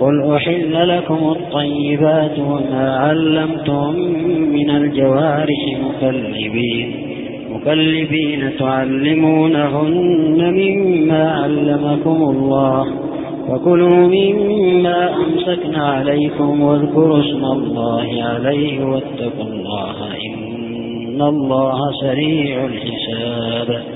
قل أحل لكم الطيبات وما علمتم من الجوارح مكلبين مكلبين تعلمونهن مما علمكم الله فكلوا مما أمسكنا عليكم واذكروا اسم الله عليه واتقوا الله إن الله سريع الحساب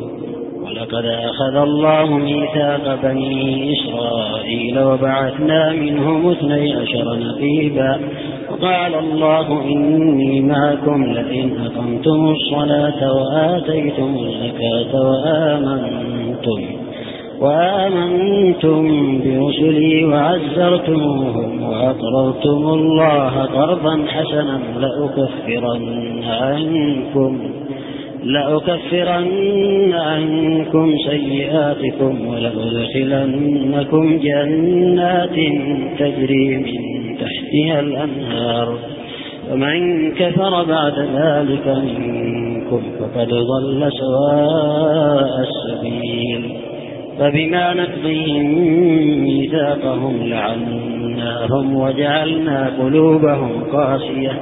ولقد أخذ الله ميثاق بني إسرائيل وبعثنا منهم اثني عشر نقيبا. وقال الله إني معكم لئن أقمتم الصلاة وآتيتم الزكاة وآمنتم وآمنتم برسلي وعزرتموهم وأقرضتم الله قرضا حسنا لأكفرن عنكم. لأكفرن عنكم سيئاتكم ولأدخلنكم جنات تجري من تحتها الأنهار. ومن كفر بعد ذلك منكم فقد ضل سواء السبيل. فبما نقضيهم ميثاقهم لعناهم وجعلنا قلوبهم قاسية.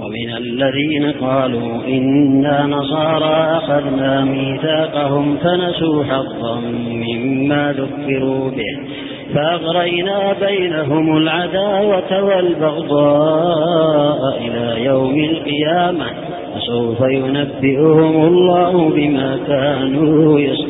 ومن الذين قالوا إنا نصارى أخذنا ميثاقهم فنسوا حظا مما ذكروا به فأغرينا بينهم العداوة والبغضاء إلى يوم القيامة وسوف ينبئهم الله بما كانوا يصنعون.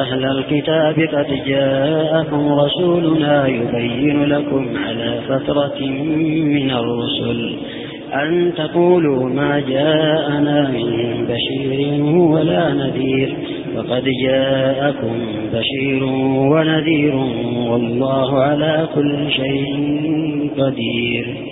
أهل الكتاب قد جاءكم رسولنا يبين لكم على فترة من الرسل أن تقولوا ما جاءنا من بشير ولا نذير فقد جاءكم بشير ونذير والله على كل شيء قدير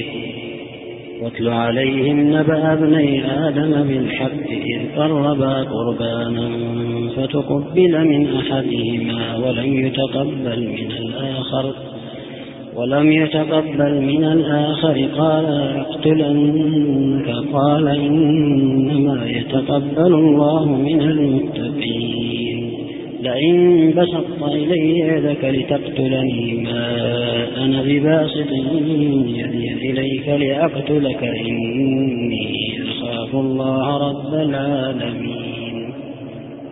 واتل عليهم نبأ ابني آدم بالحق إذ قربا قربانا فتقبل من أحدهما ولم يتقبل من الآخر ولم يتقبل من الآخر قال أقتلنك قال إنما يتقبل الله من المتقين لئن بسطت إلي يدك لتقتلني ما أنا بباسط يدي إليك لأقتلك إني أخاف الله رب العالمين.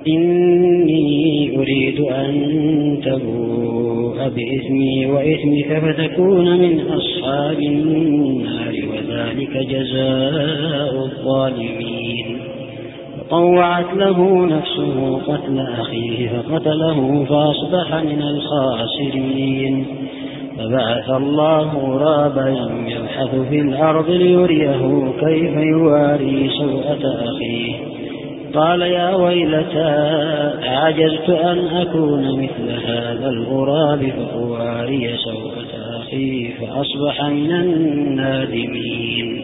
إني أريد أن تبوء بإثمي وإثمك فتكون من أصحاب النار وذلك جزاء الظالمين. فطوعت له نفسه قتل أخيه فقتله فأصبح من الخاسرين. فبعث الله غرابا يبحث في الأرض ليريه كيف يواري سوءة أخيه. قال يا ويلتى عجزت أن أكون مثل هذا الغراب فأواري سوءة أخي فأصبح من النادمين.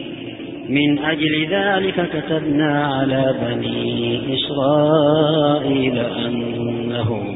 من أجل ذلك كتبنا على بني إسرائيل أنه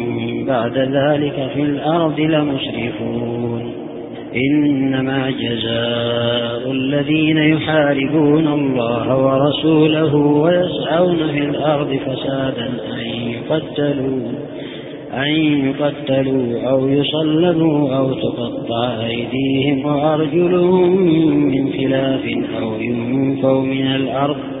بعد ذلك في الأرض لمشرفون. إنما جزاء الذين يحاربون الله ورسوله ويسعون في الأرض فسادا أن يقتلوا أن يقتلوا أو يصلبوا أو تقطع أيديهم وأرجلهم من خلاف أو ينفوا من الأرض.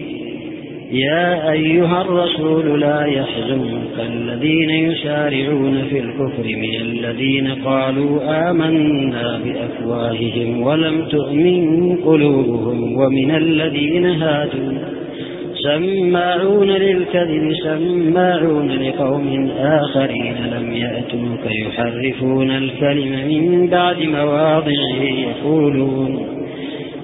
يا أيها الرسول لا يحزنك الذين يسارعون في الكفر من الذين قالوا آمنا بأفواههم ولم تؤمن قلوبهم ومن الذين هادوا. سماعون للكذب سماعون لقوم آخرين لم يأتوك يحرفون الكلم من بعد مواضعه يقولون.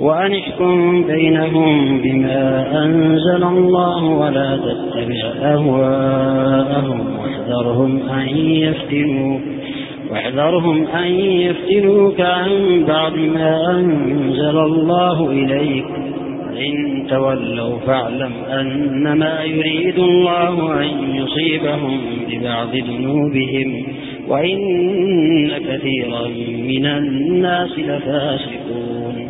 وأنحكم بينهم بما أنزل الله ولا تتبع أهواءهم. واحذرهم أن يفتنوك واحذرهم أن يفتنوك عن بعض ما أنزل الله إليك. إن تولوا فاعلم أنما يريد الله أن يصيبهم ببعض ذنوبهم وإن كثيرا من الناس لفاسقون.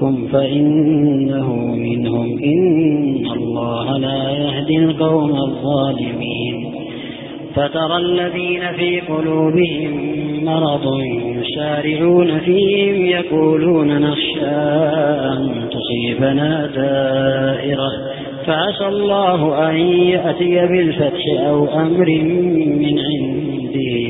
منكم فإنه منهم إن الله لا يهدي القوم الظالمين فترى الذين في قلوبهم مرض يسارعون فيهم يقولون نخشى أن تصيبنا دائرة فعسى الله أن يأتي بالفتح أو أمر من عنده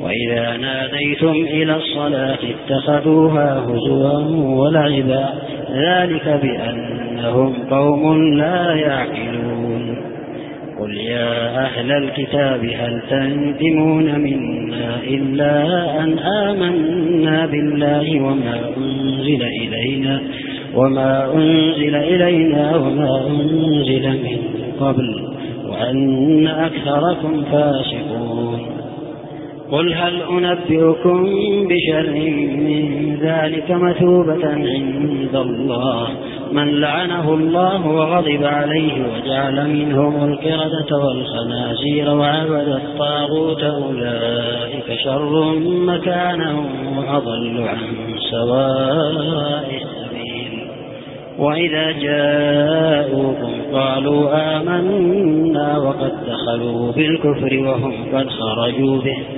وإذا ناديتم إلى الصلاة اتخذوها هزوا ولعبا ذلك بأنهم قوم لا يعقلون قل يا أهل الكتاب هل تنتمون منا إلا أن آمنا بالله وما أنزل إلينا وما أنزل إلينا وما أنزل من قبل وأن أكثركم فاسقون قل هل أنبئكم بشر من ذلك مثوبة عند الله؟ من لعنه الله وغضب عليه وجعل منهم القردة والخنازير وعبد الطاغوت أولئك شر مكانا وأضل عن سواء السبيل. وإذا جاءوكم قالوا آمنا وقد دخلوا بالكفر وهم قد خرجوا به.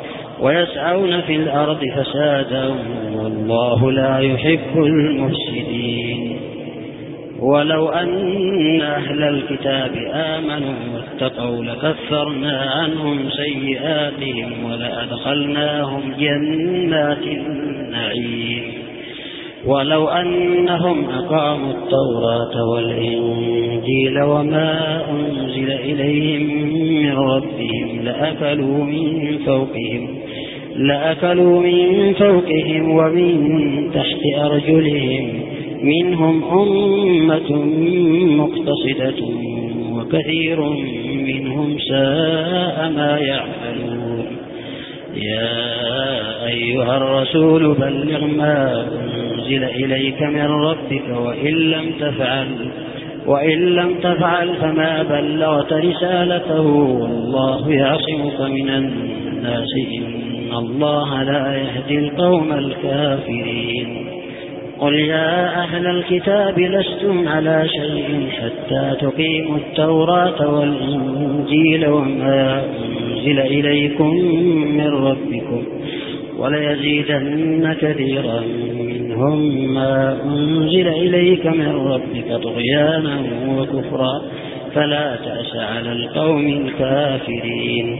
ويسعون في الأرض فسادا والله لا يحب المفسدين. ولو أن أهل الكتاب آمنوا واتقوا لكفرنا عنهم سيئاتهم ولأدخلناهم جنات النعيم. ولو أنهم أقاموا التوراة والإنجيل وما أنزل إليهم من ربهم لأكلوا من فوقهم لأكلوا من فوقهم ومن تحت أرجلهم. منهم أمة مقتصدة وكثير منهم ساء ما يعملون. يا أيها الرسول بلغ ما أنزل إليك من ربك وإن لم تفعل وإن لم تفعل فما بلغت رسالته. والله يعصمك من الناس إن الله لا يهدي القوم الكافرين قل يا أهل الكتاب لستم على شيء حتى تقيموا التوراة والإنجيل وما أنزل إليكم من ربكم وليزيدن كثيرا منهم ما أنزل إليك من ربك طغيانا وكفرا فلا تأس على القوم الكافرين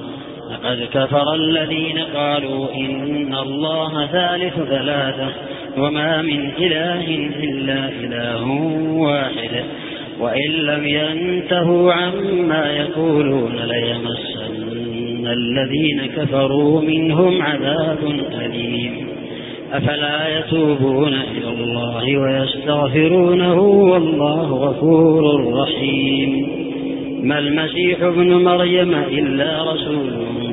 لقد كفر الذين قالوا إن الله ثالث ثلاثة وما من إله إلا إله واحد وإن لم ينتهوا عما يقولون ليمسن الذين كفروا منهم عذاب أليم. أفلا يتوبون إلى الله ويستغفرونه والله غفور رحيم. ما المسيح ابن مريم إلا رسول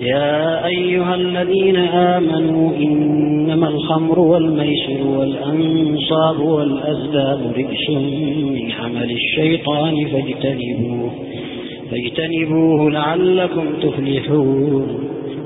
يا أيها الذين آمنوا إنما الخمر والميسر والأنصاب والأزلام رئيس من عمل الشيطان فاجتنبوه فاجتنبوه لعلكم تفلحون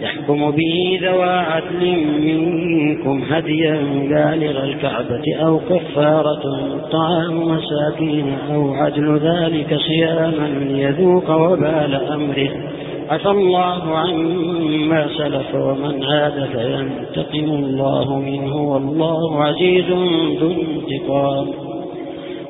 يحكم به ذوى عدل منكم هديا بالغ الكعبة أو كفارة طعام مساكين أو عدل ذلك صياما ليذوق وبال أمره. عفى الله عما سلف ومن عاد فينتقم الله منه والله عزيز ذو انتقام.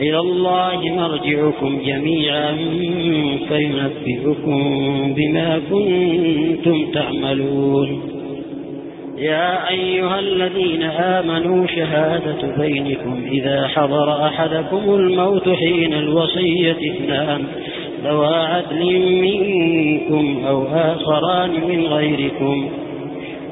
إلى الله مرجعكم جميعا فينبئكم بما كنتم تعملون. يا أيها الذين آمنوا شهادة بينكم إذا حضر أحدكم الموت حين الوصية اثنان ذوى عدل منكم أو آخران من غيركم.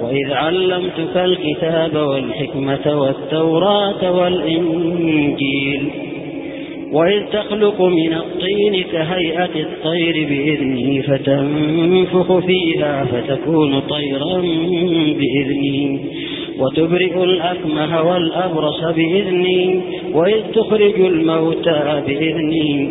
وإذ علمتك الكتاب والحكمة والتوراة والإنجيل. وإذ تخلق من الطين كهيئة الطير بإذنه فتنفخ فيها فتكون طيرا بإذنه. وتبرئ الأكمه والأبرص بإذني وإذ تخرج الموتى بإذني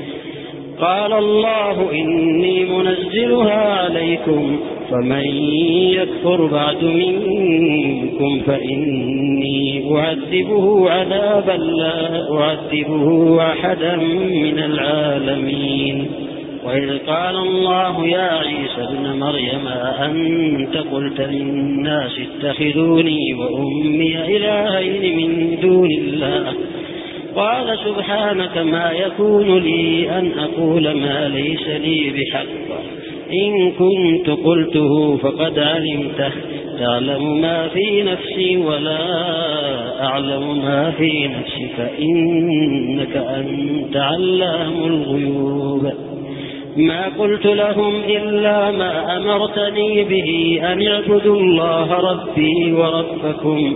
قال الله إني منزلها عليكم. فمن يكفر بعد منكم فإني أعذبه عذابا لا أعذبه أحدا من العالمين. وإذ قال الله يا عيسى ابن مريم أنت قلت للناس اتخذوني وأمي إلهين من دون الله؟ قال سبحانك ما يكون لي أن أقول ما ليس لي بحق. إن كنت قلته فقد علمته. تعلم ما في نفسي ولا أعلم ما في نفسك. إنك أنت علام الغيوب. ما قلت لهم إلا ما أمرتني به أن اعبدوا الله ربي وربكم.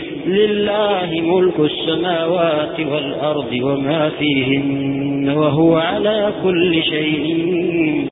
لله ملك السماوات والأرض وما فيهن وهو على كل شيء